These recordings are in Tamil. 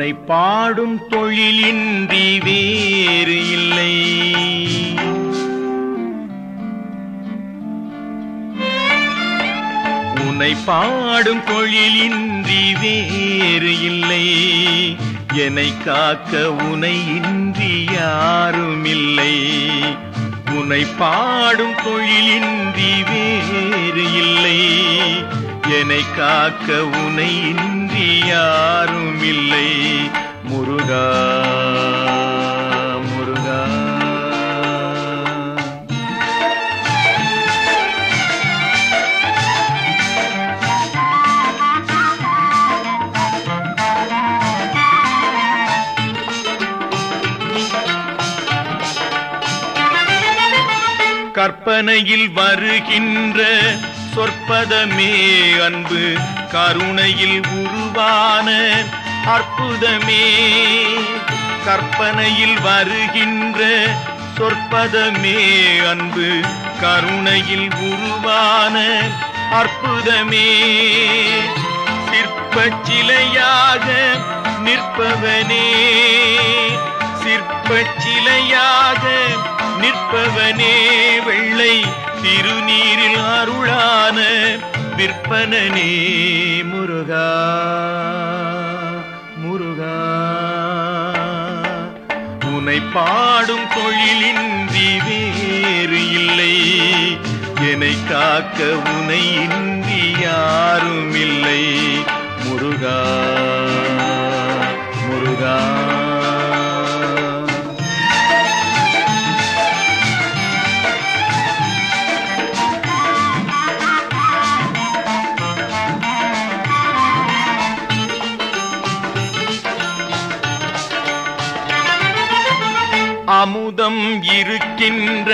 உன்னை பாடும் தொழிலின்றி வேறு இல்லை. உன்னை பாடும் தொழிலின்றி வேறு இல்லை. என்னை காக்க உனை இன்றி யாரும் இல்லை உன்னை பாடும் தொழிலின்றி வேறு இல்லை. என்னை காக்க உனை இன்றி யாரும் இல்லை கற்பனையில் வருகின்ற சொற்பதமே அன்பு கருணையில் உருவான அற்புதமே. கற்பனையில் வருகின்ற சொற்பதமே அன்பு கருணையில் உருவான அற்புதமே. சிற்பச் சிலையாக நிற்பவனே சிற்பச் நிற்பவனே வெள்ளை திருநீரில் அருளான விற்பனனே முருகா முருகா. உனை பாடும் தொழிலின்றி வேறு இல்லை. என்னை காக்க உனை அமுதம் இருக்கின்ற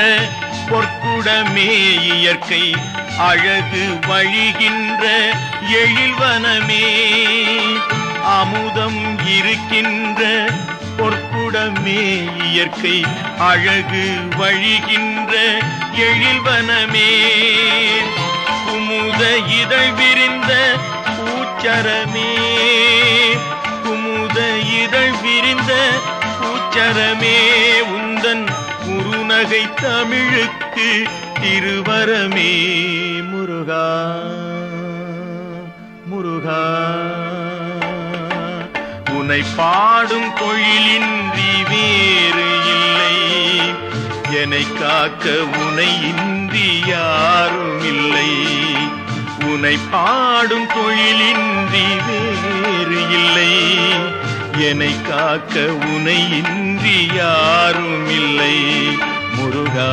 பொற்குடமே இயற்கை அழகு வழிகின்ற எழில்வனமே அமுதம் இருக்கின்ற பொற்குடமே இயற்கை அழகு வழிகின்ற எழில்வனமே குமுத இதழ் விரிந்த பூச்சரமே. குமுத இதழ் விரிந்த அச்சரமே உந்தன் குறுநகை தமிழுக்கு திருவரமே முருகா முருகா. உனை பாடும் தொழிலின்றி வேறு இல்லை. என்னை காக்க உனை இன்றி யாரும் இல்லை. உனை பாடும் தொழிலின்றி வேறு என்னை காக்க உனை இன்றி யாரும் இல்லை முருகா.